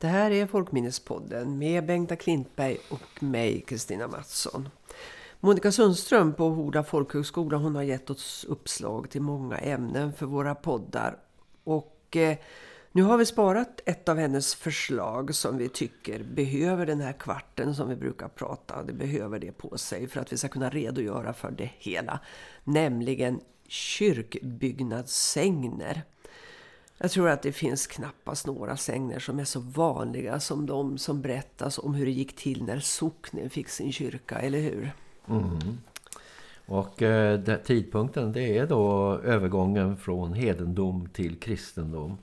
Det här är Folkminnespodden med Bengta Klintberg och mig, Kristina Mattsson. Monica Sundström på Horda folkhögskola hon har gett oss uppslag till många ämnen för våra poddar. Och eh, nu har vi sparat ett av hennes förslag som vi tycker behöver den här kvarten som vi brukar prata. Det behöver det på sig för att vi ska kunna redogöra för det hela. Nämligen kyrkbyggnadssängner. Jag tror att det finns knappast några sängner som är så vanliga som de som berättas om hur det gick till när socknen fick sin kyrka, eller hur? Mm. Och eh, det, tidpunkten det är då övergången från hedendom till kristendom.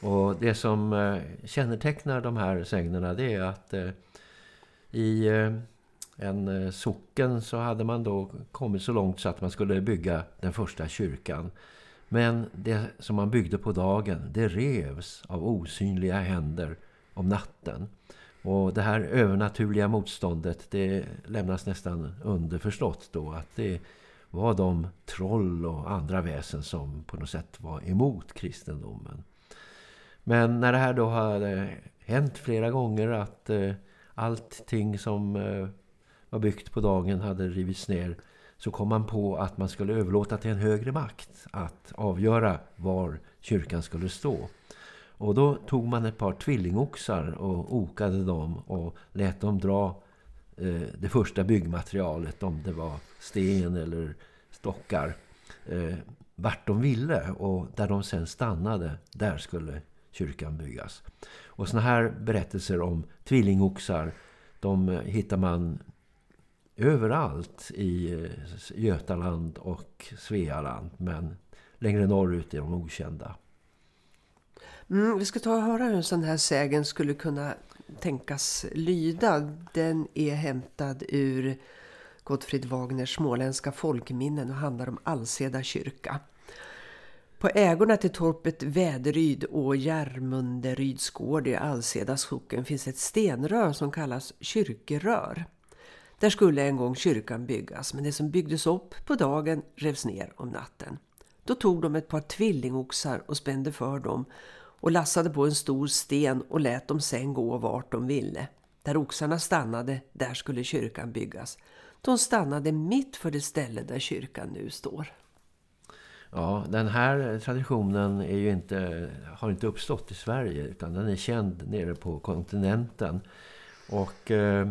Och det som eh, kännetecknar de här sängnerna det är att eh, i eh, en eh, socken så hade man då kommit så långt så att man skulle bygga den första kyrkan. Men det som man byggde på dagen, det revs av osynliga händer om natten. Och det här övernaturliga motståndet, det lämnas nästan underförstått då att det var de troll och andra väsen som på något sätt var emot kristendomen. Men när det här då hade hänt flera gånger att eh, allting som eh, var byggt på dagen hade rivits ner så kom man på att man skulle överlåta till en högre makt att avgöra var kyrkan skulle stå. Och då tog man ett par tvillingoxar och okade dem och lät dem dra eh, det första byggmaterialet, om det var sten eller stockar, eh, vart de ville. Och där de sen stannade, där skulle kyrkan byggas. Och såna här berättelser om tvillingoxar, de hittar man överallt i eh, Götaland och Svealand. Men längre norrut är de okända. Mm, vi ska ta och höra hur en sån här sägen skulle kunna tänkas lyda. Den är hämtad ur Gottfrid Wagners småländska folkminnen och handlar om Allseda kyrka. På ägorna till torpet Väderyd och Järmunderyds gård i Allseda socken finns ett stenrör som kallas kyrkerör. Där skulle en gång kyrkan byggas men det som byggdes upp på dagen revs ner om natten. Då tog de ett par tvillingoxar och spände för dem och lassade på en stor sten och lät dem sen gå vart de ville. Där oxarna stannade, där skulle kyrkan byggas. De stannade mitt för det ställe där kyrkan nu står. Ja, den här traditionen är ju inte, har inte uppstått i Sverige utan den är känd nere på kontinenten. Och eh,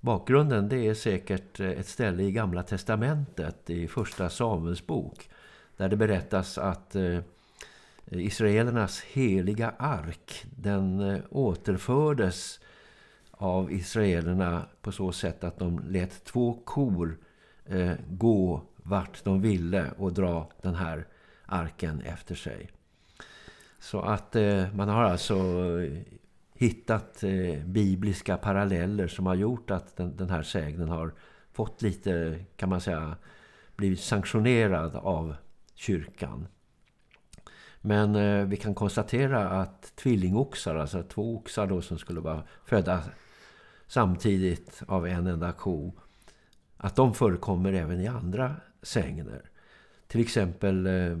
bakgrunden det är säkert eh, ett ställe i Gamla Testamentet i första Samuels bok. Där det berättas att eh, Israelernas heliga ark den eh, återfördes av israelerna på så sätt att de lät två kor gå vart de ville och dra den här arken efter sig. Så att man har alltså hittat eh, bibliska paralleller som har gjort att den, den här sägnen har fått lite, kan man säga, blivit sanktionerad av kyrkan. Men eh, vi kan konstatera att tvillingoxar, alltså två oxar då som skulle vara födda samtidigt av en enda ko, att de förekommer även i andra sägner. Till exempel eh,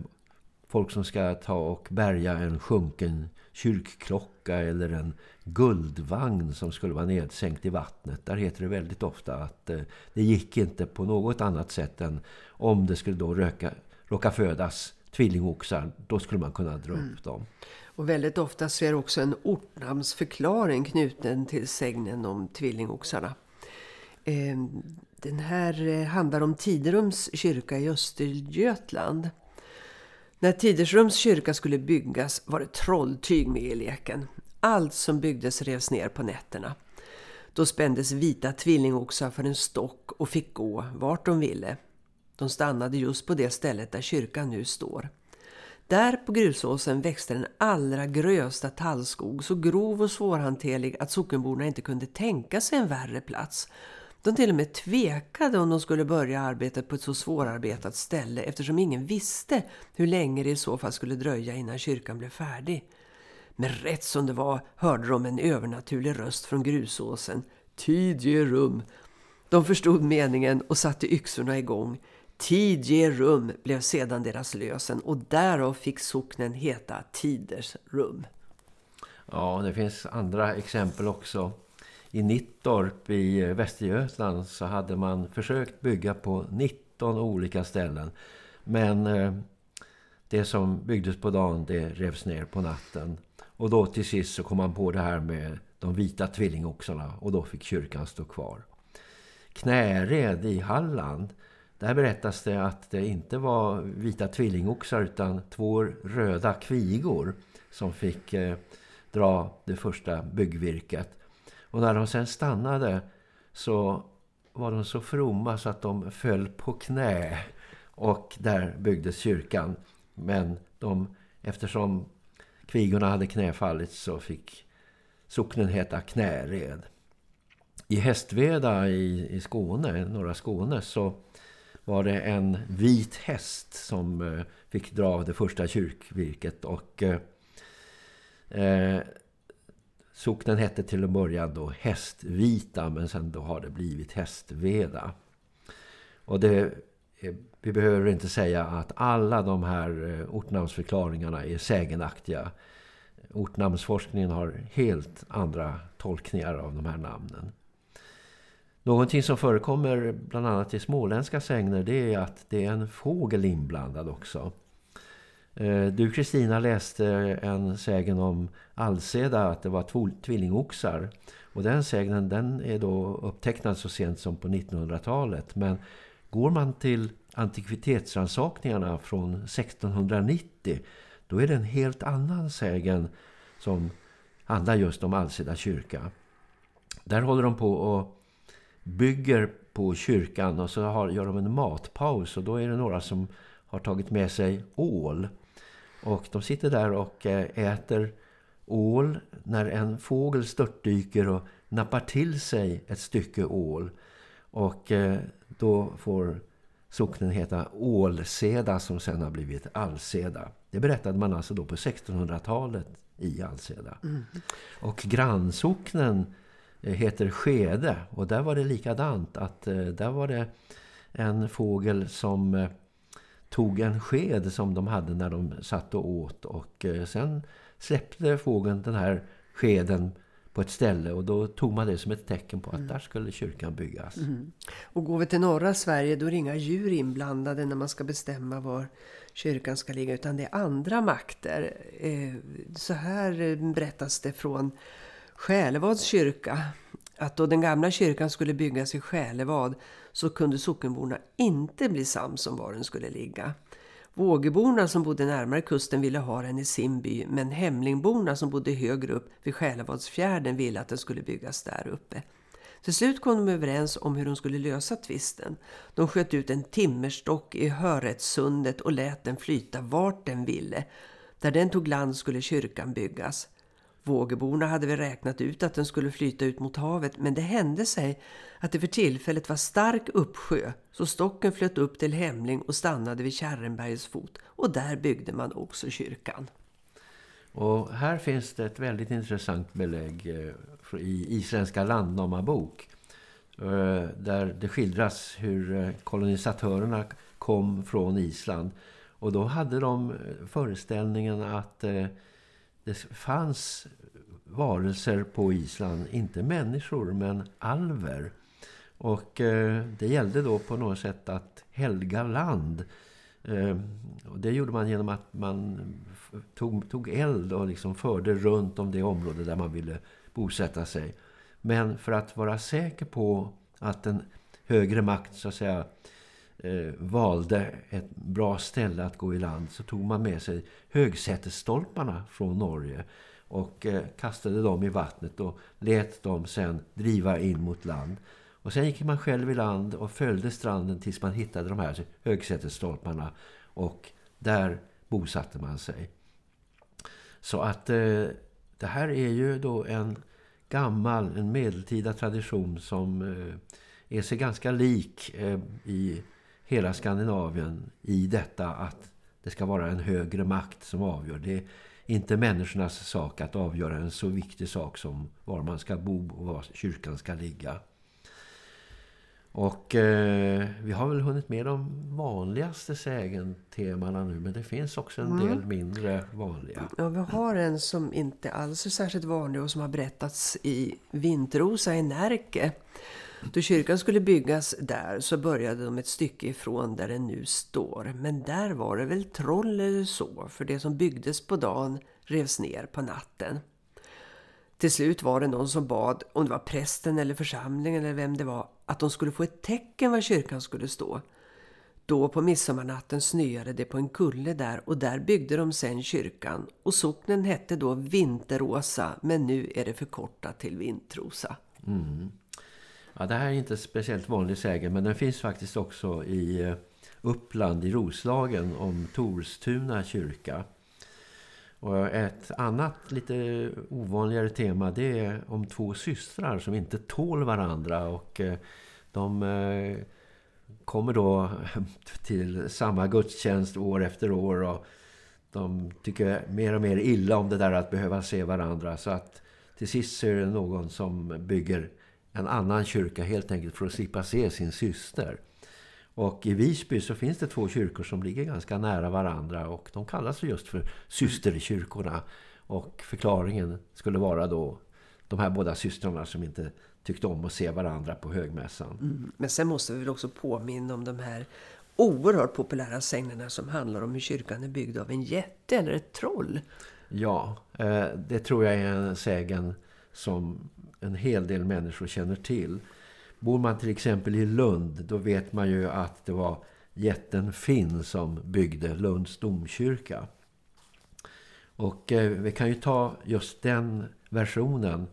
folk som ska ta och bärga en sjunken kyrkklocka eller en guldvagn som skulle vara nedsänkt i vattnet. Där heter det väldigt ofta att eh, det gick inte på något annat sätt än om det skulle då röka, råka födas tvillingoxar, då skulle man kunna dra mm. upp dem. Och väldigt ofta så är det också en ortnamnsförklaring knuten till sägnen om tvillingoxarna. Ehm, den här eh, handlar om Tiderums kyrka i Östergötland. När Tidersrums kyrka skulle byggas var det trolltyg med i leken. Allt som byggdes revs ner på nätterna. Då spändes vita tvillingoxar för en stock och fick gå vart de ville. De stannade just på det stället där kyrkan nu står. Där på grusåsen växte den allra grösta tallskog så grov och svårhanterlig att sockenborna inte kunde tänka sig en värre plats. De till och med tvekade om de skulle börja arbetet på ett så svårarbetat ställe eftersom ingen visste hur länge det i så fall skulle dröja innan kyrkan blev färdig. Men rätt som det var hörde de en övernaturlig röst från grusåsen. Tid ger rum. De förstod meningen och satte yxorna igång. Tid ger rum blev sedan deras lösen och därav fick socknen heta Tiders rum. Ja, det finns andra exempel också. I Nittorp i eh, Västergötland så hade man försökt bygga på 19 olika ställen. Men eh, det som byggdes på dagen det revs ner på natten. Och då till sist så kom man på det här med de vita tvillingoxarna och då fick kyrkan stå kvar. Knäred i Halland, där berättas det att det inte var vita tvillingoxar utan två röda kvigor som fick eh, dra det första byggvirket. Och när de sen stannade så var de så fromma så att de föll på knä och där byggdes kyrkan. Men de, eftersom kvigorna hade knäfallit så fick socknen heta Knäred. I Hästveda i, i Skåne, norra Skåne, så var det en vit häst som eh, fick dra det första kyrkvirket och eh, eh socknen hette till en början då Hästvita men sen då har det blivit Hästveda. Och det, vi behöver inte säga att alla de här eh, ortnamnsförklaringarna är sägenaktiga. Ortnamnsforskningen har helt andra tolkningar av de här namnen. Någonting som förekommer bland annat i småländska sägner det är att det är en fågel inblandad också. Eh, du Kristina läste en sägen om Alseda att det var tvillingoxar. Och den sägnen den är då upptecknad så sent som på 1900-talet. Men går man till antikvitetsransakningarna från 1690 då är det en helt annan sägen som handlar just om Alseda kyrka. Där håller de på och bygger på kyrkan och så har, gör de en matpaus och då är det några som har tagit med sig ål. Och de sitter där och eh, äter ål när en fågel störtdyker och nappar till sig ett stycke ål. Och eh, då får socknen heta Ålseda som sen har blivit Alseda. Det berättade man alltså då på 1600-talet i Alseda. Mm. Och grannsocknen eh, heter Skede och där var det likadant att där var det en fågel som tog en sked som de hade när de satt och åt och eh, sen släppte fågeln den här skeden på ett ställe och då tog man det som ett tecken på att mm. där skulle kyrkan byggas. Mm. Och går vi till norra Sverige då är inga djur inblandade när man ska bestämma var kyrkan ska ligga utan det är andra makter. Eh, så här berättas det från Själevads kyrka att då den gamla kyrkan skulle byggas i Själevad så kunde sockenborna inte bli sams om var den skulle ligga. Vågeborna som bodde närmare kusten ville ha den i sin by men Hemlingborna som bodde högre upp vid Själevadsfjärden ville att den skulle byggas där uppe. Till slut kom de överens om hur de skulle lösa tvisten. De sköt ut en timmerstock i Hörrättssundet och lät den flyta vart den ville. Där den tog land skulle kyrkan byggas. Vågeborna hade väl räknat ut att den skulle flyta ut mot havet men det hände sig att det för tillfället var stark uppsjö så stocken flöt upp till Hemling och stannade vid Kärrenbergs fot och där byggde man också kyrkan. Och här finns det ett väldigt intressant belägg eh, i Isländska landnamabok eh, där det skildras hur eh, kolonisatörerna kom från Island och då hade de föreställningen att det fanns varelser på Island, inte människor men alver. Och eh, det gällde då på något sätt att helga land. Eh, och det gjorde man genom att man tog, tog eld och liksom förde runt om det område där man ville bosätta sig. Men för att vara säker på att en högre makt så att säga eh, valde ett bra ställe att gå i land så tog man med sig högsätesstolparna från Norge och eh, kastade dem i vattnet och lät dem sen driva in mot land. Och sen gick man själv i land och följde stranden tills man hittade de här högsätesstolparna och där bosatte man sig. Så att eh, det här är ju då en gammal, en medeltida tradition som eh, är sig ganska lik eh, i hela Skandinavien i detta att det ska vara en högre makt som avgör. Det är inte människornas sak att avgöra en så viktig sak som var man ska bo och var kyrkan ska ligga. Och eh, vi har väl hunnit med de vanligaste sägentemana nu. Men det finns också en mm. del mindre vanliga. Ja, vi har en som inte alls är särskilt vanlig och som har berättats i Vintrosa i Närke. Då kyrkan skulle byggas där så började de ett stycke ifrån där den nu står. Men där var det väl troll eller så, för det som byggdes på dagen revs ner på natten. Till slut var det någon som bad, om det var prästen eller församlingen eller vem det var, att de skulle få ett tecken var kyrkan skulle stå. Då på midsommarnatten snöade det på en kulle där och där byggde de sen kyrkan. Och socknen hette då Vinteråsa men nu är det förkortat till Vintrosa. Mm. Ja, det här är inte speciellt vanlig sägen men den finns faktiskt också i eh, Uppland i Roslagen om Torstuna kyrka. Och ett annat lite ovanligare tema det är om två systrar som inte tål varandra och eh, de eh, kommer då till samma gudstjänst år efter år och de tycker mer och mer illa om det där att behöva se varandra så att till sist så är det någon som bygger en annan kyrka helt enkelt för att slippa se sin syster. Och i Visby så finns det två kyrkor som ligger ganska nära varandra och de kallas just för systerkyrkorna. Och förklaringen skulle vara då de här båda systrarna som inte tyckte om att se varandra på högmässan. Mm. Men sen måste vi väl också påminna om de här oerhört populära sägnerna som handlar om hur kyrkan är byggd av en jätte eller ett troll. Ja, eh, det tror jag är en sägen som en hel del människor känner till. Bor man till exempel i Lund då vet man ju att det var jätten Finn som byggde Lunds domkyrka. Och eh, vi kan ju ta just den versionen.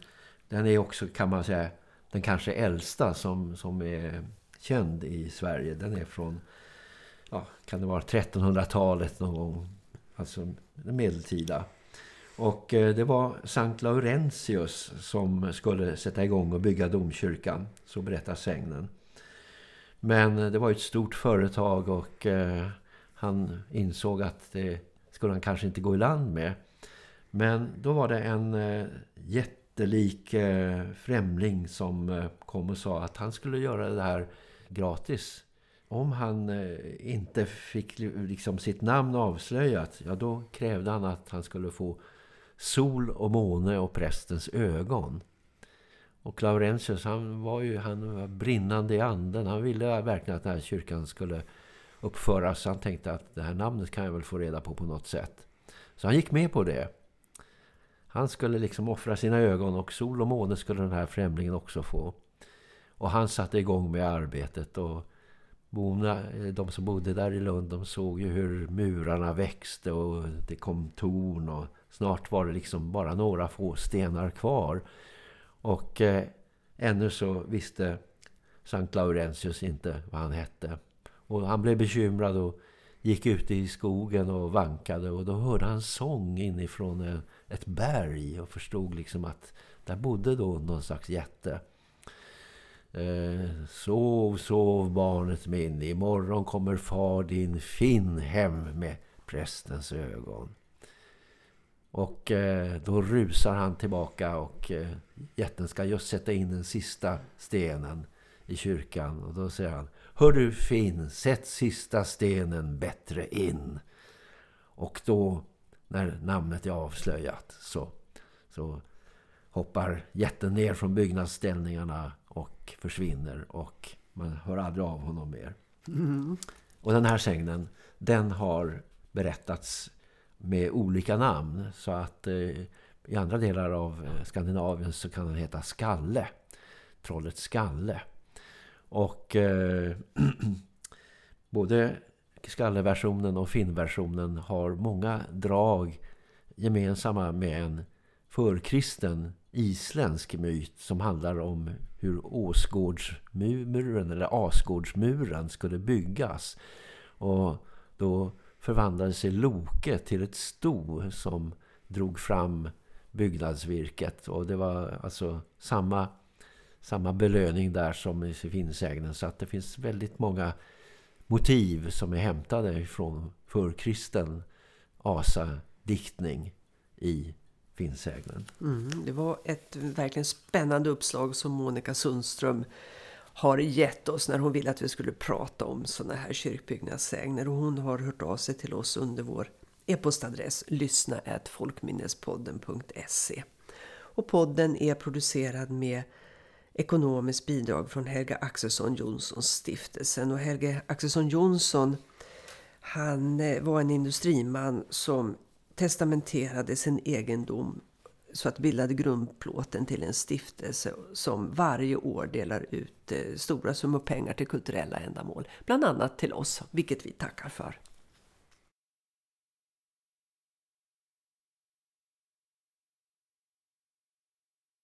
Den är också kan man säga den kanske äldsta som, som är känd i Sverige. Den är från, ja, kan det vara 1300-talet någon gång. Alltså medeltida. Och eh, det var Sankt Laurentius som skulle sätta igång och bygga domkyrkan, så berättar sägnen. Men eh, det var ett stort företag och eh, han insåg att det skulle han kanske inte gå i land med. Men då var det en jättelik främling som kom och sa att han skulle göra det här gratis. Om han inte fick liksom sitt namn avslöjat, ja då krävde han att han skulle få sol och måne och prästens ögon. Och Laurentius han var ju han var brinnande i anden. Han ville verkligen att den här kyrkan skulle uppföras. Han tänkte att det här namnet kan jag väl få reda på på något sätt. Så han gick med på det. Han skulle liksom offra sina ögon och sol och måne skulle den här främlingen också få. Och han satte igång med arbetet och Bona, de som bodde där i Lund de såg ju hur murarna växte och det kom torn och Snart var det liksom bara några få stenar kvar. Och eh, ännu så visste Sankt Laurentius inte vad han hette. Och han blev bekymrad och gick ut i skogen och vankade. Och då hörde han sång inifrån ett berg och förstod liksom att där bodde då någon slags jätte. Eh, sov, sov barnet min, imorgon kommer far din fin hem med prästens ögon. Och eh, då rusar han tillbaka och eh, jätten ska just sätta in den sista stenen i kyrkan. Och då säger han, hör du fin, sätt sista stenen bättre in. Och då, när namnet är avslöjat, så, så hoppar jätten ner från byggnadsställningarna och försvinner. Och man hör aldrig av honom mer. Mm. Och den här sägnen, den har berättats med olika namn. Så att eh, i andra delar av eh, Skandinavien så kan den heta Skalle. Trollet Skalle. Och eh, både Skalle-versionen och Finn-versionen har många drag gemensamma med en förkristen isländsk myt som handlar om hur Åsgårdsmuren eller Asgårdsmuren skulle byggas. Och då förvandlade sig Loke till ett sto som drog fram byggnadsvirket. Och det var alltså samma, samma belöning där som i finsägnen. Så att det finns väldigt många motiv som är hämtade från förkristen asa-diktning i finsägnen. Mm, det var ett verkligen spännande uppslag som Monica Sundström har gett oss när hon ville att vi skulle prata om sådana här kyrkbyggnadssägner. Och hon har hört av sig till oss under vår e-postadress lyssna folkminnespodden.se. Och podden är producerad med ekonomiskt bidrag från Helge Axelsson Jonssons stiftelsen. Och Helge Axelsson Jonsson han eh, var en industriman som testamenterade sin egendom så att bildade grundplåten till en stiftelse som varje år delar ut eh, stora summor pengar till kulturella ändamål. Bland annat till oss, vilket vi tackar för.